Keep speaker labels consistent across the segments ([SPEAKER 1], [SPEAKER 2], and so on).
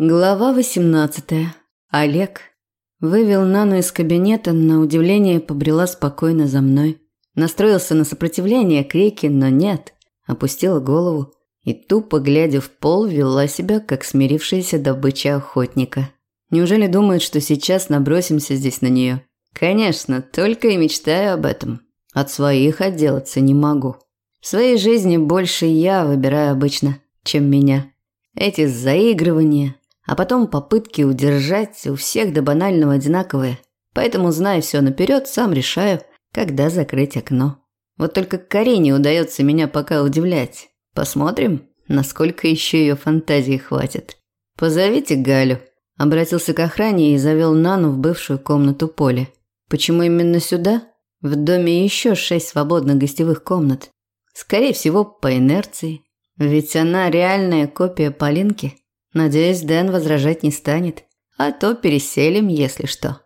[SPEAKER 1] Глава 18. Олег. Вывел Нану из кабинета, на удивление побрела спокойно за мной. Настроился на сопротивление крики, но нет. Опустила голову и, тупо глядя в пол, вела себя, как смирившаяся добыча охотника. Неужели думает, что сейчас набросимся здесь на нее? Конечно, только и мечтаю об этом. От своих отделаться не могу. В своей жизни больше я выбираю обычно, чем меня. Эти заигрывания, а потом попытки удержать у всех до банального одинаковые. Поэтому, зная все наперед, сам решаю, когда закрыть окно. Вот только Карине удается меня пока удивлять. Посмотрим, насколько еще ее фантазии хватит. «Позовите Галю», – обратился к охране и завел Нану в бывшую комнату Поли. «Почему именно сюда? В доме еще шесть свободных гостевых комнат. Скорее всего, по инерции. Ведь она реальная копия Полинки». Надеюсь, Дэн возражать не станет. А то переселим, если что.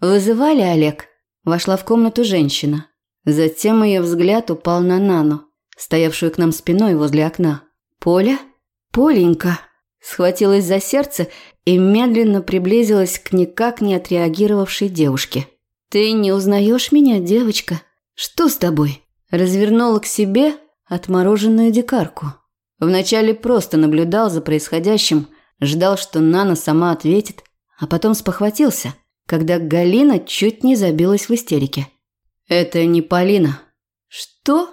[SPEAKER 1] Вызывали Олег. Вошла в комнату женщина. Затем ее взгляд упал на Нану, стоявшую к нам спиной возле окна. «Поля? Поленька!» Схватилась за сердце и медленно приблизилась к никак не отреагировавшей девушке. «Ты не узнаешь меня, девочка? Что с тобой?» Развернула к себе отмороженную дикарку. Вначале просто наблюдал за происходящим, ждал, что Нана сама ответит, а потом спохватился, когда Галина чуть не забилась в истерике. «Это не Полина». «Что?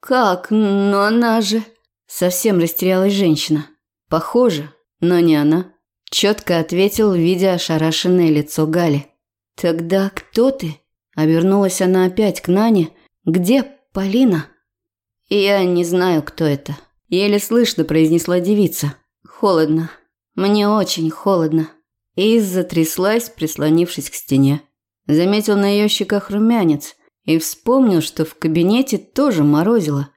[SPEAKER 1] Как? Но она же...» Совсем растерялась женщина. «Похоже, но не она», – четко ответил, видя ошарашенное лицо Гали. «Тогда кто ты?» – обернулась она опять к Нане. «Где Полина?» «Я не знаю, кто это», Еле слышно произнесла девица. Холодно. Мне очень холодно. И затряслась, прислонившись к стене. Заметил на ее щеках румянец и вспомнил, что в кабинете тоже морозило.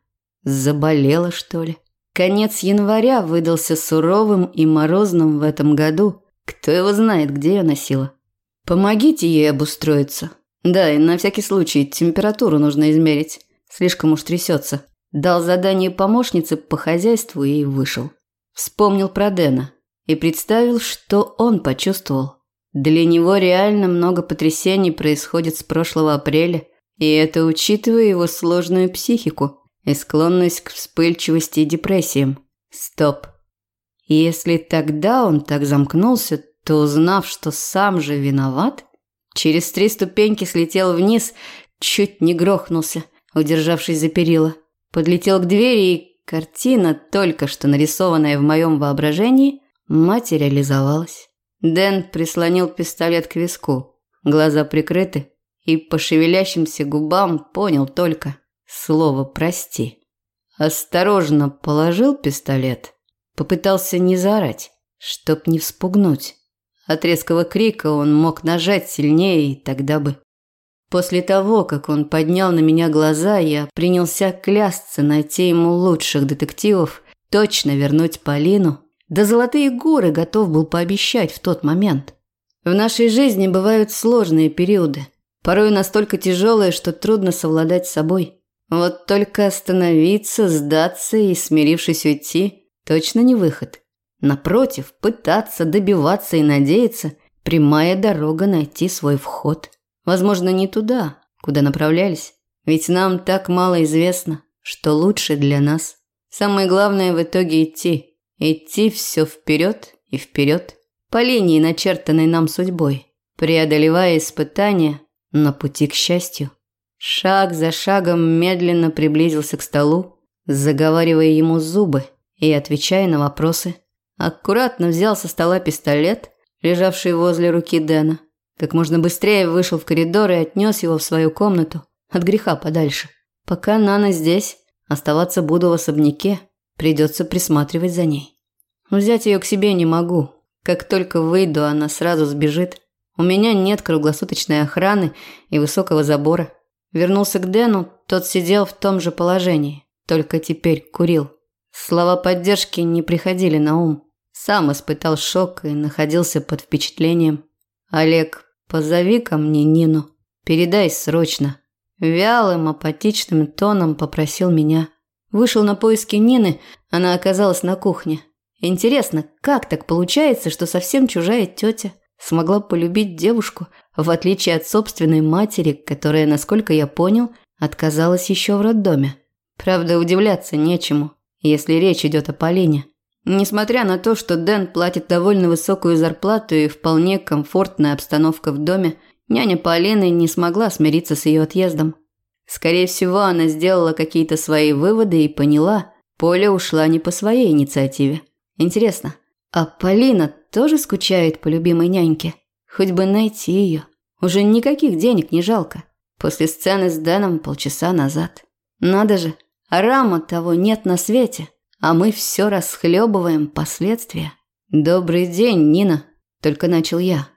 [SPEAKER 1] Заболела, что ли? Конец января выдался суровым и морозным в этом году. Кто его знает, где я носила. Помогите ей обустроиться. Да, и на всякий случай температуру нужно измерить. Слишком уж трясется. Дал задание помощнице по хозяйству и вышел. Вспомнил про Дэна и представил, что он почувствовал. Для него реально много потрясений происходит с прошлого апреля, и это учитывая его сложную психику и склонность к вспыльчивости и депрессиям. Стоп. Если тогда он так замкнулся, то узнав, что сам же виноват, через три ступеньки слетел вниз, чуть не грохнулся, удержавшись за перила. Подлетел к двери, и картина, только что нарисованная в моем воображении, материализовалась. Дэн прислонил пистолет к виску. Глаза прикрыты, и по шевелящимся губам понял только слово «прости». Осторожно положил пистолет, попытался не заорать, чтоб не вспугнуть. От резкого крика он мог нажать сильнее, и тогда бы После того, как он поднял на меня глаза, я принялся клясться найти ему лучших детективов, точно вернуть Полину. Да золотые горы готов был пообещать в тот момент. В нашей жизни бывают сложные периоды, порой настолько тяжелые, что трудно совладать с собой. Вот только остановиться, сдаться и, смирившись уйти, точно не выход. Напротив, пытаться, добиваться и надеяться – прямая дорога найти свой вход – Возможно, не туда, куда направлялись. Ведь нам так мало известно, что лучше для нас. Самое главное в итоге идти. Идти все вперед и вперед. По линии, начертанной нам судьбой. Преодолевая испытания на пути к счастью. Шаг за шагом медленно приблизился к столу, заговаривая ему зубы и отвечая на вопросы. Аккуратно взял со стола пистолет, лежавший возле руки Дэна, как можно быстрее вышел в коридор и отнес его в свою комнату, от греха подальше. Пока Нана здесь, оставаться буду в особняке, придется присматривать за ней. Взять ее к себе не могу. Как только выйду, она сразу сбежит. У меня нет круглосуточной охраны и высокого забора. Вернулся к Дэну, тот сидел в том же положении, только теперь курил. Слова поддержки не приходили на ум. Сам испытал шок и находился под впечатлением. Олег «Позови ко мне Нину. Передай срочно». Вялым, апатичным тоном попросил меня. Вышел на поиски Нины, она оказалась на кухне. Интересно, как так получается, что совсем чужая тетя смогла полюбить девушку, в отличие от собственной матери, которая, насколько я понял, отказалась еще в роддоме. Правда, удивляться нечему, если речь идет о Полине. Несмотря на то, что Дэн платит довольно высокую зарплату и вполне комфортная обстановка в доме, няня Полины не смогла смириться с ее отъездом. Скорее всего, она сделала какие-то свои выводы и поняла, Поля ушла не по своей инициативе. Интересно, а Полина тоже скучает по любимой няньке? Хоть бы найти ее. Уже никаких денег не жалко. После сцены с Дэном полчаса назад. Надо же, а рама того нет на свете, а мы все расхлебываем последствия. «Добрый день, Нина», – только начал я.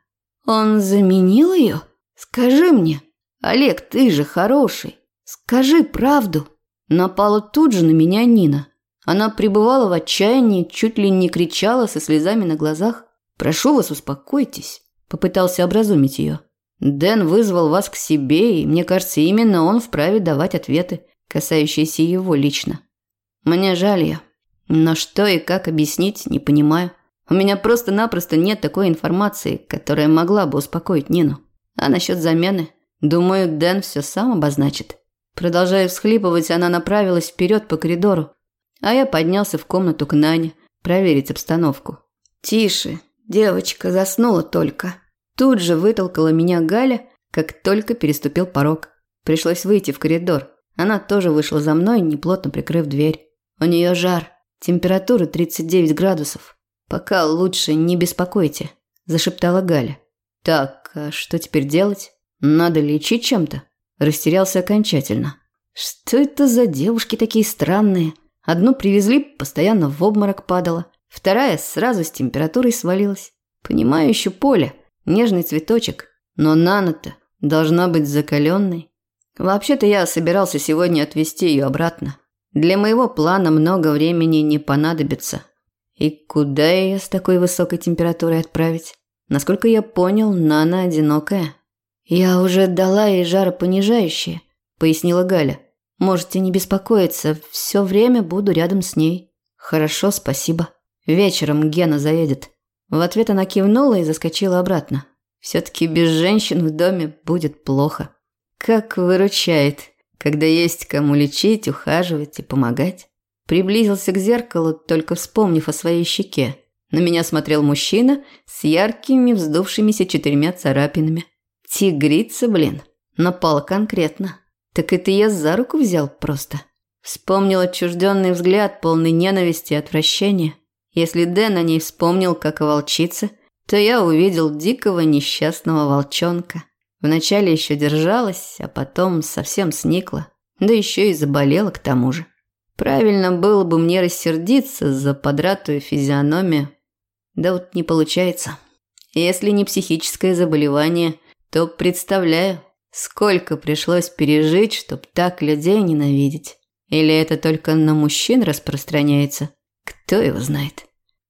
[SPEAKER 1] «Он заменил ее? Скажи мне. Олег, ты же хороший. Скажи правду». Напала тут же на меня Нина. Она пребывала в отчаянии, чуть ли не кричала со слезами на глазах. «Прошу вас, успокойтесь», – попытался образумить ее. «Дэн вызвал вас к себе, и мне кажется, именно он вправе давать ответы, касающиеся его лично. Мне жаль ее, но что и как объяснить, не понимаю. У меня просто-напросто нет такой информации, которая могла бы успокоить Нину. А насчет замены, думаю, Дэн все сам обозначит». Продолжая всхлипывать, она направилась вперед по коридору, а я поднялся в комнату к Нане, проверить обстановку. «Тише, девочка заснула только». Тут же вытолкала меня Галя, как только переступил порог. Пришлось выйти в коридор. Она тоже вышла за мной, неплотно прикрыв дверь. У нее жар, температура 39 градусов. Пока лучше не беспокойте, зашептала Галя. Так, а что теперь делать? Надо лечить чем-то? Растерялся окончательно. Что это за девушки такие странные? Одну привезли, постоянно в обморок падала. Вторая сразу с температурой свалилась. Понимаю еще поле, нежный цветочек. Но Нана-то должна быть закаленной. Вообще-то я собирался сегодня отвезти ее обратно. Для моего плана много времени не понадобится. И куда ее с такой высокой температурой отправить? Насколько я понял, Нана одинокая. Я уже дала ей жаропонижающее, пояснила Галя. Можете не беспокоиться, все время буду рядом с ней. Хорошо, спасибо. Вечером Гена заедет. В ответ она кивнула и заскочила обратно. Все-таки без женщин в доме будет плохо. Как выручает, когда есть кому лечить, ухаживать и помогать. Приблизился к зеркалу, только вспомнив о своей щеке. На меня смотрел мужчина с яркими вздувшимися четырьмя царапинами. Тигрица, блин, напала конкретно. Так это я за руку взял просто. Вспомнил отчужденный взгляд, полный ненависти и отвращения. Если Дэн о ней вспомнил, как о волчице, то я увидел дикого несчастного волчонка. Вначале еще держалась, а потом совсем сникла. Да еще и заболела к тому же. Правильно было бы мне рассердиться за подратую физиономию. Да вот не получается. Если не психическое заболевание, то представляю, Сколько пришлось пережить, чтоб так людей ненавидеть? Или это только на мужчин распространяется? Кто его знает?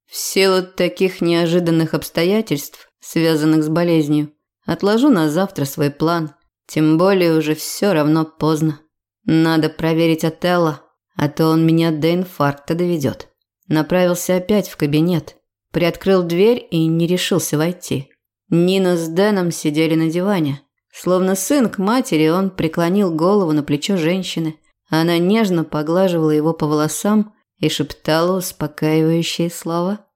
[SPEAKER 1] В силу таких неожиданных обстоятельств, связанных с болезнью, отложу на завтра свой план. Тем более уже все равно поздно. Надо проверить Отелло, а то он меня до инфаркта доведет. Направился опять в кабинет. Приоткрыл дверь и не решился войти. Нина с Дэном сидели на диване. Словно сын к матери, он преклонил голову на плечо женщины. Она нежно поглаживала его по волосам и шептала успокаивающие слова.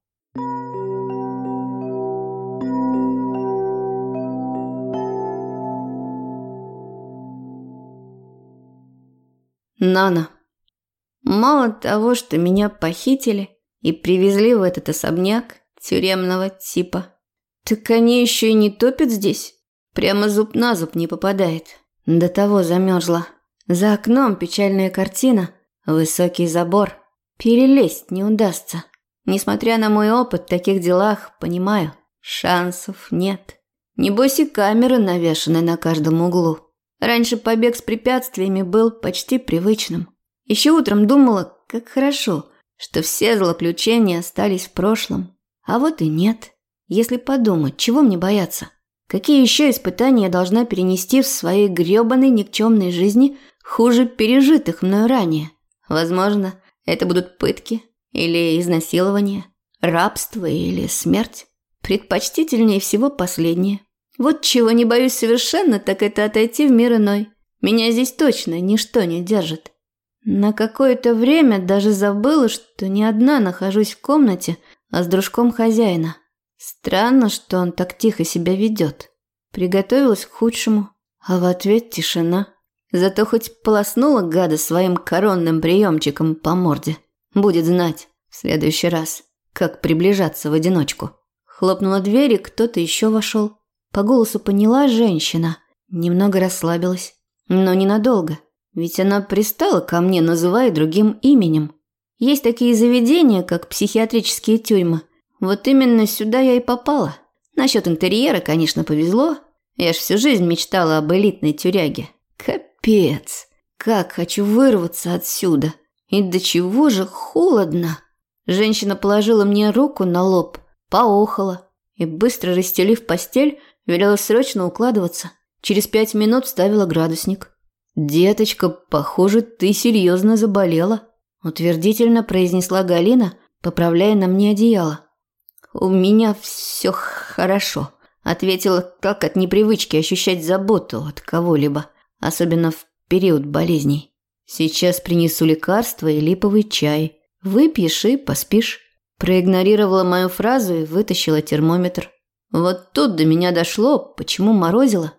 [SPEAKER 1] Нана. Мало того, что меня похитили и привезли в этот особняк тюремного типа, так они еще и не топят здесь. Прямо зуб на зуб не попадает. До того замерзла. За окном печальная картина, высокий забор. Перелезть не удастся. Несмотря на мой опыт в таких делах, понимаю, шансов нет. Небось и камеры навешаны на каждом углу. Раньше побег с препятствиями был почти привычным. Еще утром думала, как хорошо, что все злоключения остались в прошлом. А вот и нет. Если подумать, чего мне бояться? Какие еще испытания я должна перенести в своей грёбаной никчемной жизни хуже пережитых мною ранее? Возможно, это будут пытки или изнасилования. Рабство или смерть? Предпочтительнее всего последнее. Вот чего не боюсь совершенно, так это отойти в мир иной. Меня здесь точно ничто не держит. На какое-то время даже забыла, что не одна нахожусь в комнате, а с дружком хозяина. Странно, что он так тихо себя ведет. Приготовилась к худшему, а в ответ тишина. Зато хоть полоснула гада своим коронным приемчиком по морде. Будет знать в следующий раз, как приближаться в одиночку. Хлопнула дверь, и кто-то еще вошел. По голосу поняла женщина. Немного расслабилась. Но ненадолго. Ведь она пристала ко мне, называя другим именем. Есть такие заведения, как психиатрические тюрьмы. Вот именно сюда я и попала. Насчет интерьера, конечно, повезло. Я ж всю жизнь мечтала об элитной тюряге. Капец. Как хочу вырваться отсюда. И до чего же холодно. Женщина положила мне руку на лоб, поохала и, быстро расстелив постель, велела срочно укладываться. Через пять минут ставила градусник. «Деточка, похоже, ты серьезно заболела», – утвердительно произнесла Галина, поправляя на мне одеяло. «У меня все хорошо», – ответила, как от непривычки ощущать заботу от кого-либо, особенно в период болезней. «Сейчас принесу лекарство и липовый чай. Выпьешь и поспишь». Проигнорировала мою фразу и вытащила термометр. Вот тут до меня дошло, почему морозило.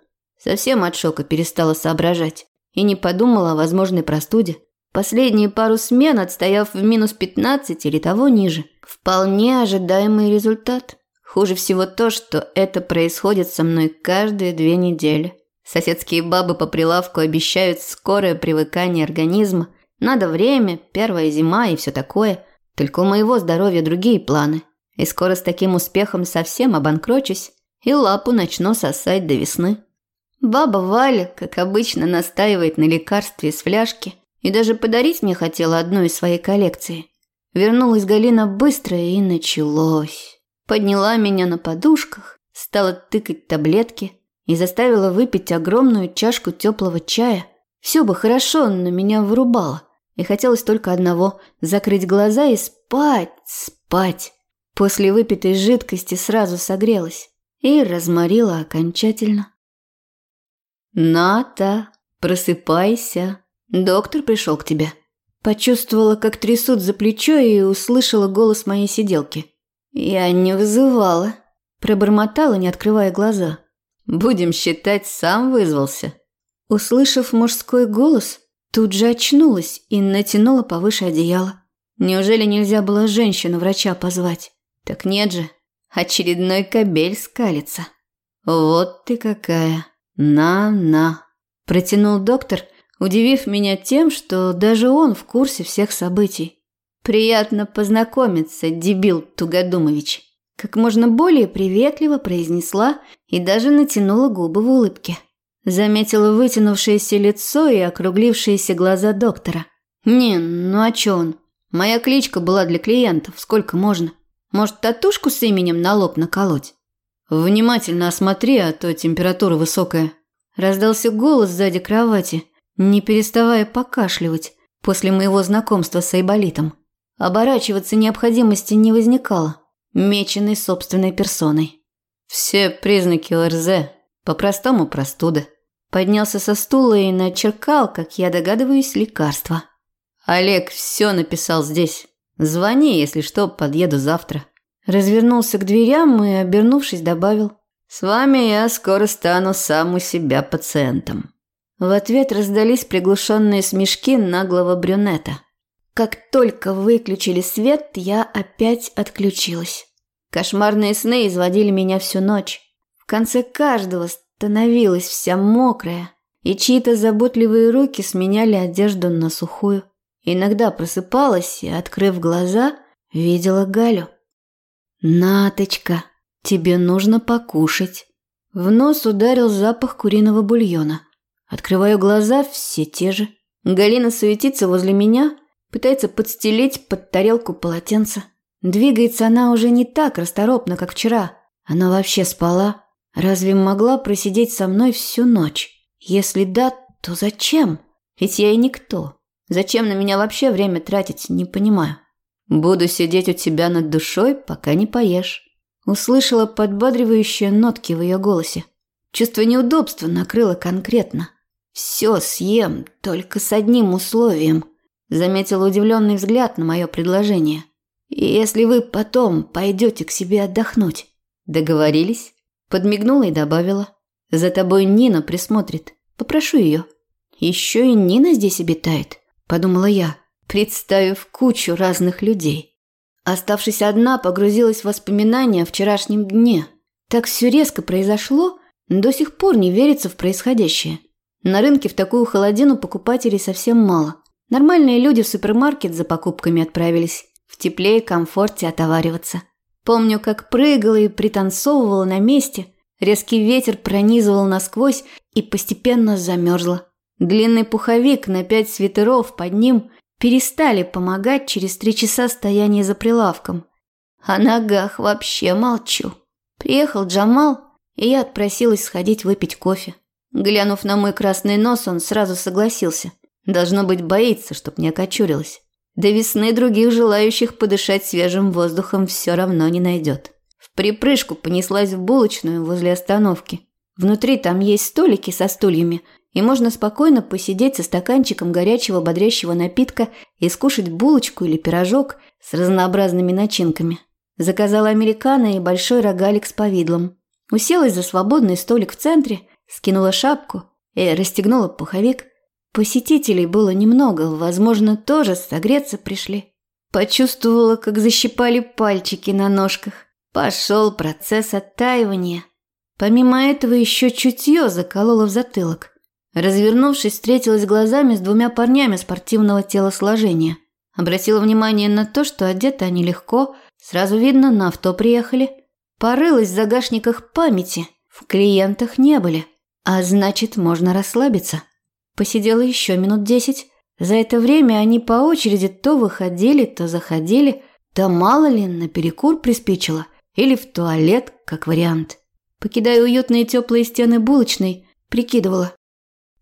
[SPEAKER 1] Совсем от шока перестала соображать и не подумала о возможной простуде. Последние пару смен, отстояв в минус 15 или того ниже. Вполне ожидаемый результат. Хуже всего то, что это происходит со мной каждые две недели. Соседские бабы по прилавку обещают скорое привыкание организма. Надо время, первая зима и все такое. Только у моего здоровья другие планы. И скоро с таким успехом совсем обанкрочусь и лапу начну сосать до весны. Баба Валя, как обычно, настаивает на лекарстве из фляжки и даже подарить мне хотела одну из своей коллекции. Вернулась Галина быстро и началось. Подняла меня на подушках, стала тыкать таблетки и заставила выпить огромную чашку теплого чая. Все бы хорошо, но меня вырубало. И хотелось только одного – закрыть глаза и спать, спать. После выпитой жидкости сразу согрелась и разморила окончательно. «Ната, просыпайся. Доктор пришел к тебе». Почувствовала, как трясут за плечо и услышала голос моей сиделки. «Я не вызывала», – пробормотала, не открывая глаза. «Будем считать, сам вызвался». Услышав мужской голос, тут же очнулась и натянула повыше одеяло. Неужели нельзя было женщину-врача позвать? Так нет же, очередной кобель скалится. Вот ты какая. «На-на», – протянул доктор, удивив меня тем, что даже он в курсе всех событий. «Приятно познакомиться, дебил Тугодумович», – как можно более приветливо произнесла и даже натянула губы в улыбке. Заметила вытянувшееся лицо и округлившиеся глаза доктора. «Не, ну а чё он? Моя кличка была для клиентов, сколько можно? Может, татушку с именем на лоб наколоть?» «Внимательно осмотри, а то температура высокая». Раздался голос сзади кровати, не переставая покашливать после моего знакомства с Айболитом. Оборачиваться необходимости не возникало, меченный собственной персоной. Все признаки ОРЗ, по-простому простуда. Поднялся со стула и начеркал, как я догадываюсь, лекарство. Олег все написал здесь. Звони, если что, подъеду завтра. Развернулся к дверям и, обернувшись, добавил «С вами я скоро стану сам у себя пациентом». В ответ раздались приглушенные смешки наглого брюнета. Как только выключили свет, я опять отключилась. Кошмарные сны изводили меня всю ночь. В конце каждого становилась вся мокрая, и чьи-то заботливые руки сменяли одежду на сухую. Иногда просыпалась и, открыв глаза, видела Галю. «Наточка, тебе нужно покушать». В нос ударил запах куриного бульона. Открываю глаза, все те же. Галина суетится возле меня, пытается подстелить под тарелку полотенце. Двигается она уже не так расторопно, как вчера. Она вообще спала. Разве могла просидеть со мной всю ночь? Если да, то зачем? Ведь я и никто. Зачем на меня вообще время тратить, не понимаю. Буду сидеть у тебя над душой, пока не поешь. Услышала подбадривающие нотки в ее голосе. Чувство неудобства накрыло конкретно. Все съем, только с одним условием. Заметила удивленный взгляд на мое предложение. И если вы потом пойдете к себе отдохнуть. Договорились? Подмигнула и добавила. За тобой Нина присмотрит. Попрошу ее. Еще и Нина здесь обитает, подумала я, представив кучу разных людей. Оставшись одна, погрузилась в воспоминания о вчерашнем дне. Так все резко произошло, до сих пор не верится в происходящее. На рынке в такую холодину покупателей совсем мало. Нормальные люди в супермаркет за покупками отправились. В тепле и комфорте отовариваться. Помню, как прыгала и пританцовывала на месте. Резкий ветер пронизывал насквозь и постепенно замерзла. Длинный пуховик на пять свитеров под ним перестали помогать через три часа стояния за прилавком. О ногах вообще молчу. Приехал Джамал, и я отпросилась сходить выпить кофе. Глянув на мой красный нос, он сразу согласился. Должно быть, боится, чтоб не окочурилась. До весны других желающих подышать свежим воздухом все равно не найдет. В припрыжку понеслась в булочную возле остановки. Внутри там есть столики со стульями, и можно спокойно посидеть со стаканчиком горячего бодрящего напитка и скушать булочку или пирожок с разнообразными начинками. Заказала американо и большой рогалик с повидлом. Уселась за свободный столик в центре, скинула шапку и расстегнула пуховик – Посетителей было немного, возможно, тоже согреться пришли. Почувствовала, как защипали пальчики на ножках. Пошел процесс оттаивания. Помимо этого еще чутье закололо в затылок. Развернувшись, встретилась глазами с двумя парнями спортивного телосложения. Обратила внимание на то, что одеты они легко, сразу видно, на авто приехали. Порылась в загашниках памяти, в клиентах не были, а значит, можно расслабиться. Посидела еще минут десять. За это время они по очереди то выходили, то заходили, да мало ли, на перекур приспичило, или в туалет, как вариант. Покидая уютные теплые стены булочной, прикидывала,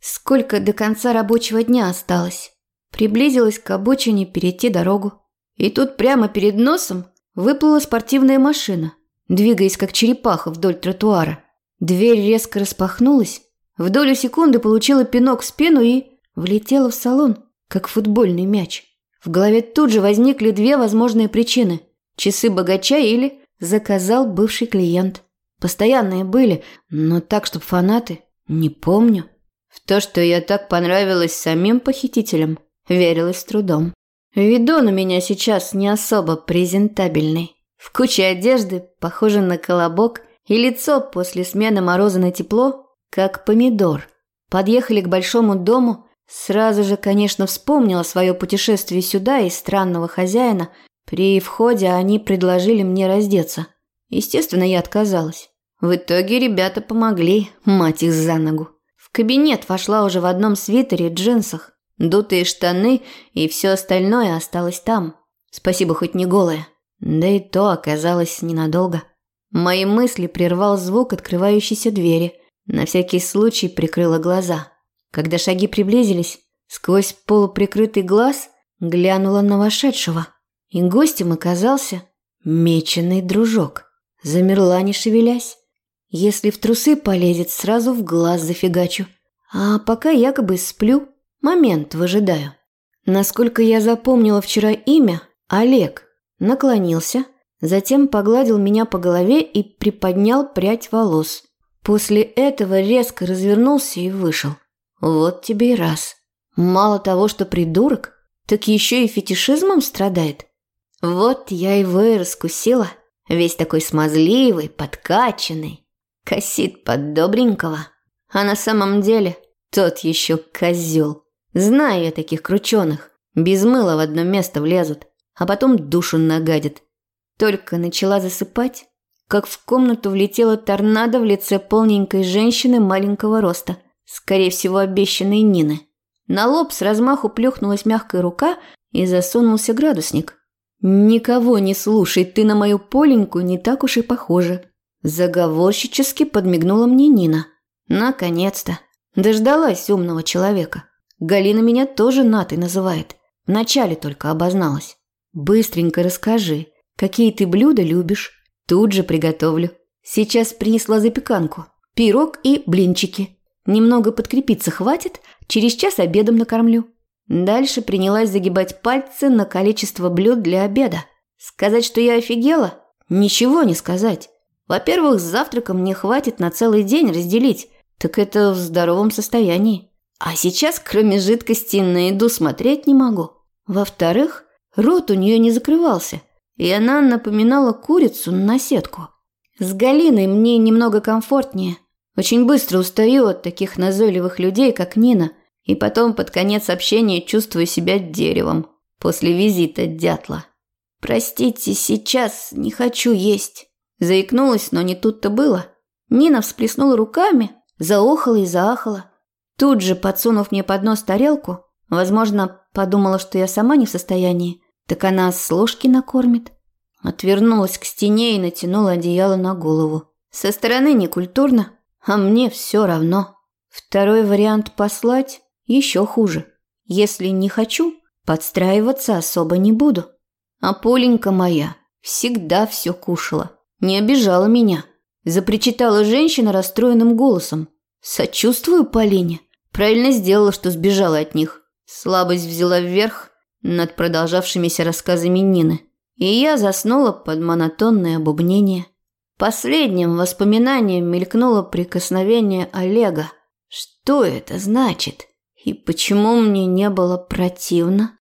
[SPEAKER 1] сколько до конца рабочего дня осталось. Приблизилась к обочине перейти дорогу. И тут прямо перед носом выплыла спортивная машина, двигаясь как черепаха вдоль тротуара. Дверь резко распахнулась, в долю секунды получила пинок в спину и влетела в салон, как футбольный мяч. В голове тут же возникли две возможные причины. Часы богача или заказал бывший клиент. Постоянные были, но так, чтобы фанаты, не помню. В то, что я так понравилась самим похитителям, верилась с трудом. Видон у меня сейчас не особо презентабельный. В куче одежды, похоже на колобок, и лицо после смены мороза на тепло как помидор. Подъехали к большому дому, сразу же, конечно, вспомнила свое путешествие сюда и странного хозяина. При входе они предложили мне раздеться. Естественно, я отказалась. В итоге ребята помогли, мать их за ногу. Кабинет вошла уже в одном свитере, джинсах, дутые штаны и все остальное осталось там. Спасибо, хоть не голое. Да и то оказалось ненадолго. Мои мысли прервал звук открывающейся двери – на всякий случай прикрыла глаза. Когда шаги приблизились, сквозь полуприкрытый глаз глянула на вошедшего. И гостем оказался меченый дружок. Замерла, не шевелясь. Если в трусы полезет, сразу в глаз зафигачу. А пока якобы сплю, момент выжидаю. Насколько я запомнила вчера имя, Олег наклонился, затем погладил меня по голове и приподнял прядь волос. После этого резко развернулся и вышел. Вот тебе и раз. Мало того, что придурок, так еще и фетишизмом страдает. Вот я его и раскусила. Весь такой смазливый, подкачанный. Косит под добренького. А на самом деле тот еще козел. Знаю я таких крученых. Без мыла в одно место влезут, а потом душу нагадят. Только начала засыпать, как в комнату влетела торнадо в лице полненькой женщины маленького роста, скорее всего, обещанной Нины. На лоб с размаху плюхнулась мягкая рука и засунулся градусник. «Никого не слушай, ты на мою Поленьку не так уж и похожа». Заговорщически подмигнула мне Нина. Наконец-то. Дождалась умного человека. Галина меня тоже Натой называет. Вначале только обозналась. Быстренько расскажи, какие ты блюда любишь. Тут же приготовлю. Сейчас принесла запеканку, пирог и блинчики. Немного подкрепиться хватит, через час обедом накормлю. Дальше принялась загибать пальцы на количество блюд для обеда. Сказать, что я офигела? Ничего не сказать. Во-первых, с завтраком мне хватит на целый день разделить, так это в здоровом состоянии. А сейчас, кроме жидкости, на еду смотреть не могу. Во-вторых, рот у нее не закрывался, и она напоминала курицу на сетку. С Галиной мне немного комфортнее. Очень быстро устаю от таких назойливых людей, как Нина, и потом под конец общения чувствую себя деревом после визита дятла. «Простите, сейчас не хочу есть». Заикнулась, но не тут-то было. Нина всплеснула руками, заохала и заахала. Тут же, подсунув мне под нос тарелку, возможно, подумала, что я сама не в состоянии, так она с ложки накормит. Отвернулась к стене и натянула одеяло на голову. Со стороны некультурно, а мне все равно. Второй вариант послать еще хуже. Если не хочу, подстраиваться особо не буду. А Поленька моя всегда все кушала, не обижала меня. Запричитала женщина расстроенным голосом. Сочувствую Полине. Правильно сделала, что сбежала от них. Слабость взяла вверх над продолжавшимися рассказами Нины. И я заснула под монотонное бубнение. Последним воспоминанием мелькнуло прикосновение Олега. Что это значит? И почему мне не было противно?